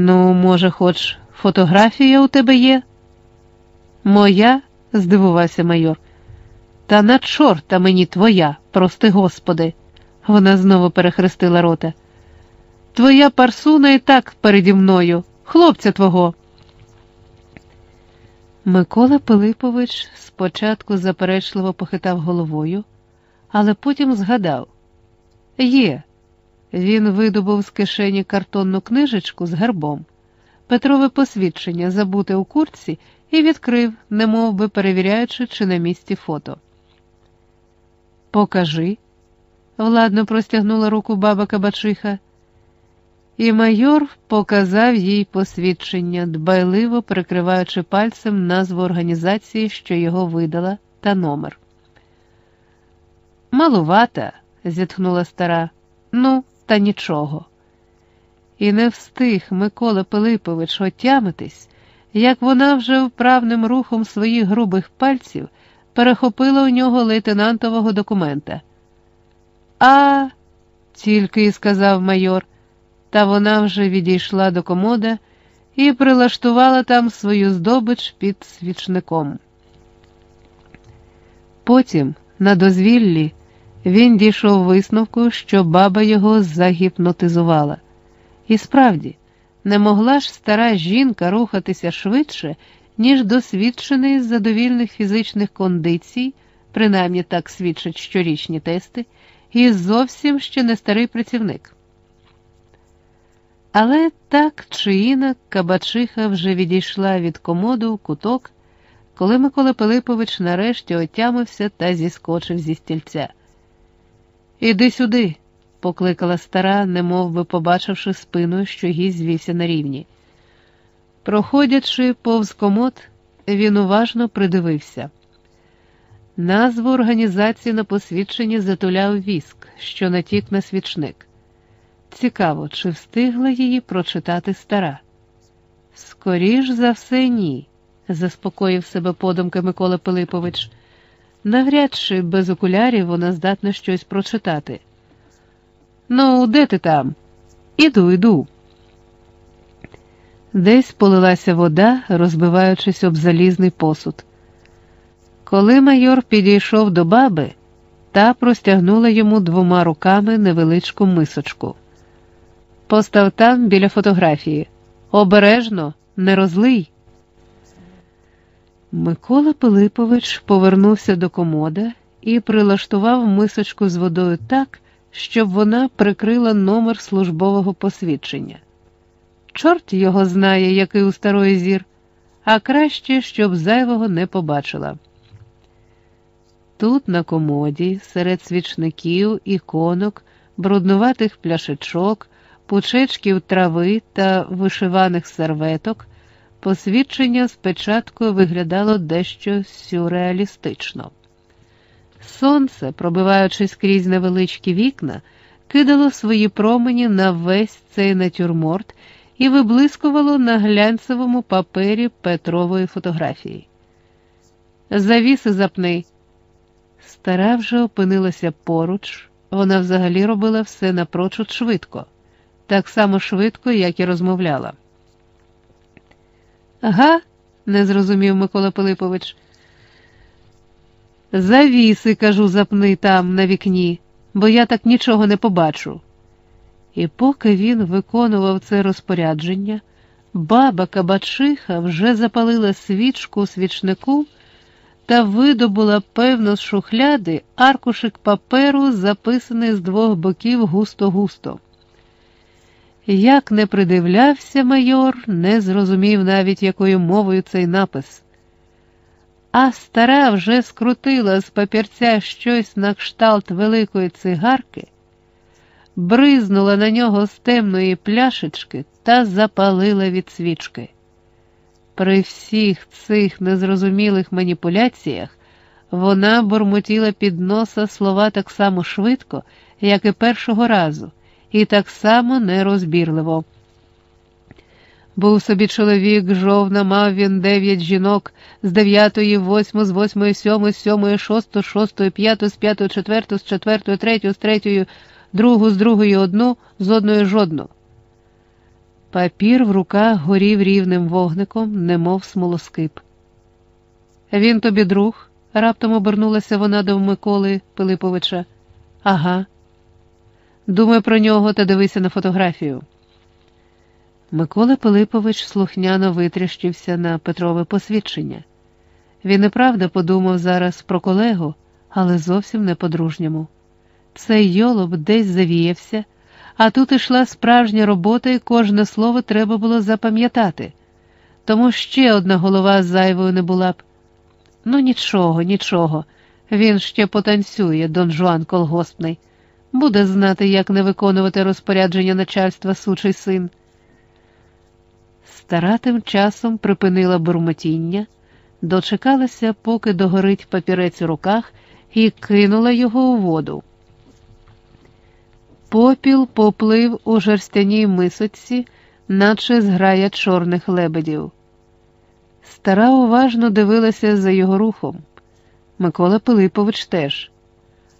Ну, може, хоч фотографія у тебе є? Моя? здивувався майор. Та на чорта мені твоя, прости господи. Вона знову перехрестила рота. Твоя парсуна і так переді мною, хлопця твого. Микола Пилипович спочатку заперечливо похитав головою, але потім згадав є. Він видобув з кишені картонну книжечку з гербом, Петрове посвідчення забуте у куртці і відкрив, немов би перевіряючи, чи на місці фото. Покажи, владно простягнула руку баба Кабачиха. І майор показав їй посвідчення, дбайливо прикриваючи пальцем назву організації, що його видала, та номер. Малувата, зітхнула стара, ну, та нічого. І не встиг Микола Пилипович отямитись, як вона вже вправним рухом своїх грубих пальців перехопила у нього лейтенантового документа. А, тільки й сказав майор та вона вже відійшла до комода і прилаштувала там свою здобич під свічником. Потім, на дозвіллі, він дійшов висновку, що баба його загіпнотизувала. І справді, не могла ж стара жінка рухатися швидше, ніж досвідчений з задовільних фізичних кондицій, принаймні так свідчать щорічні тести, і зовсім ще не старий працівник. Але так чи інак Кабачиха вже відійшла від комоду в куток, коли Микола Пилипович нарешті отямився та зіскочив зі стільця. Іди сюди, покликала стара, немов би побачивши спину, що гість звівся на рівні. Проходячи повз комод, він уважно придивився. Назву організації на посвідченні затуляв віск, що натік на свічник. Цікаво, чи встигла її прочитати стара? Скоріш за все, ні, заспокоїв себе подумки Микола Пилипович. Навряд чи без окулярів вона здатна щось прочитати. Ну, де ти там? Іду, іду. Десь полилася вода, розбиваючись об залізний посуд. Коли майор підійшов до баби, та простягнула йому двома руками невеличку мисочку. Постав там біля фотографії. Обережно, не розлий. Микола Пилипович повернувся до комода і прилаштував мисочку з водою так, щоб вона прикрила номер службового посвідчення. Чорт його знає, який у старої зір, а краще, щоб зайвого не побачила. Тут, на комоді, серед свічників, іконок, бруднуватих пляшечок пучечків трави та вишиваних серветок, посвідчення спочатку виглядало дещо сюрреалістично. Сонце, пробиваючись крізь невеличкі вікна, кидало свої промені на весь цей натюрморт і виблискувало на глянцевому папері Петрової фотографії. Завіси запни. Стара вже опинилася поруч, вона взагалі робила все напрочуд швидко так само швидко, як і розмовляла. Га? не зрозумів Микола Пилипович. Завіси, кажу, запни там на вікні, бо я так нічого не побачу. І поки він виконував це розпорядження, баба Кабачиха вже запалила свічку свічнику та видобула, певно, з шухляди аркушик паперу, записаний з двох боків густо-густо. Як не придивлявся майор, не зрозумів навіть, якою мовою цей напис. А стара вже скрутила з папірця щось на кшталт великої цигарки, бризнула на нього з темної пляшечки та запалила від свічки. При всіх цих незрозумілих маніпуляціях вона бурмотіла під носа слова так само швидко, як і першого разу і так само нерозбірливо. Був собі чоловік, жовна, мав він дев'ять жінок з дев'ятої, восьму, з восьмої, сьомої, з сьомої, шосту, шостої, п'яту, з п'ятої, четверту, з четвертої, третю, з третьої, другу, з другої одну, з одної жодну. Папір в руках горів рівним вогником, немов смолоскип. Він тобі друг, раптом обернулася вона до Миколи Пилиповича. Ага. Думай про нього та дивися на фотографію. Микола Пилипович слухняно витріщився на Петрове посвідчення. Він і правда подумав зараз про колегу, але зовсім не по-дружньому. Цей йолоб десь завіявся, а тут ішла справжня робота, і кожне слово треба було запам'ятати. Тому ще одна голова зайвою не була б. Ну, нічого, нічого. Він ще потанцює, дон Жуан колгоспний, буде знати, як не виконувати розпорядження начальства сучий син. Стара тим часом припинила бурмотіння, дочекалася, поки догорить папірець у руках, і кинула його у воду. Попіл поплив у жерстяній мисоці, наче зграя чорних лебедів. Стара уважно дивилася за його рухом. Микола Пилипович теж.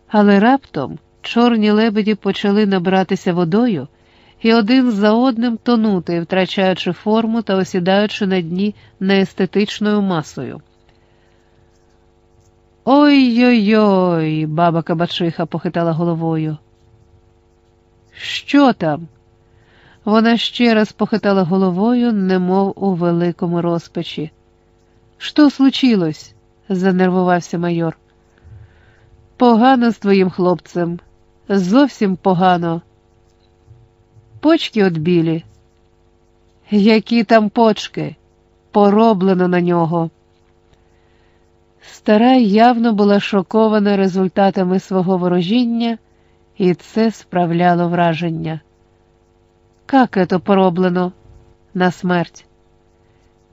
Але раптом чорні лебеді почали набиратися водою і один за одним тонути, втрачаючи форму та осідаючи на дні неестетичною масою. Ой-ой, ой баба Кабачиха похитала головою. Що там? Вона ще раз похитала головою, немов у великому розпачі. Що случилось? занервувався майор. Погано з твоїм хлопцем, зовсім погано. Почки от білі. Які там почки? Пороблено на нього. Стара явно була шокована результатами свого ворожіння, і це справляло враження. Как это пороблено? На смерть.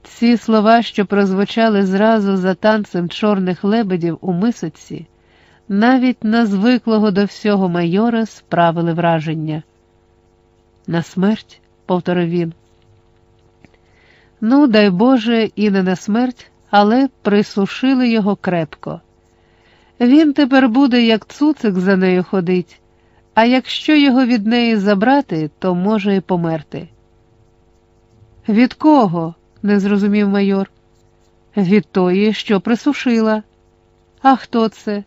Ці слова, що прозвучали зразу за танцем чорних лебедів у мисоці, навіть на звиклого до всього майора справили враження. На смерть, повторив він. Ну, дай Боже, і не на смерть, але присушили його крепко. Він тепер буде, як цуцик за нею ходить, а якщо його від неї забрати, то може і померти. Від кого? не зрозумів майор. Від тої, що присушила. А хто це?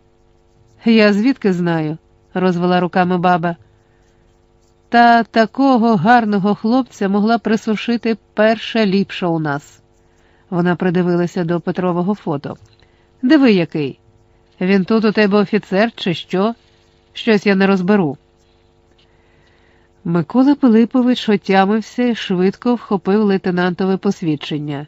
Я звідки знаю, розвела руками баба. Та такого гарного хлопця могла присушити перша ліпша у нас. Вона придивилася до Петрового фото. Диви який. Він тут у тебе офіцер, чи що? Щось я не розберу. Микола Пилипович отямився і швидко вхопив лейтенантове посвідчення.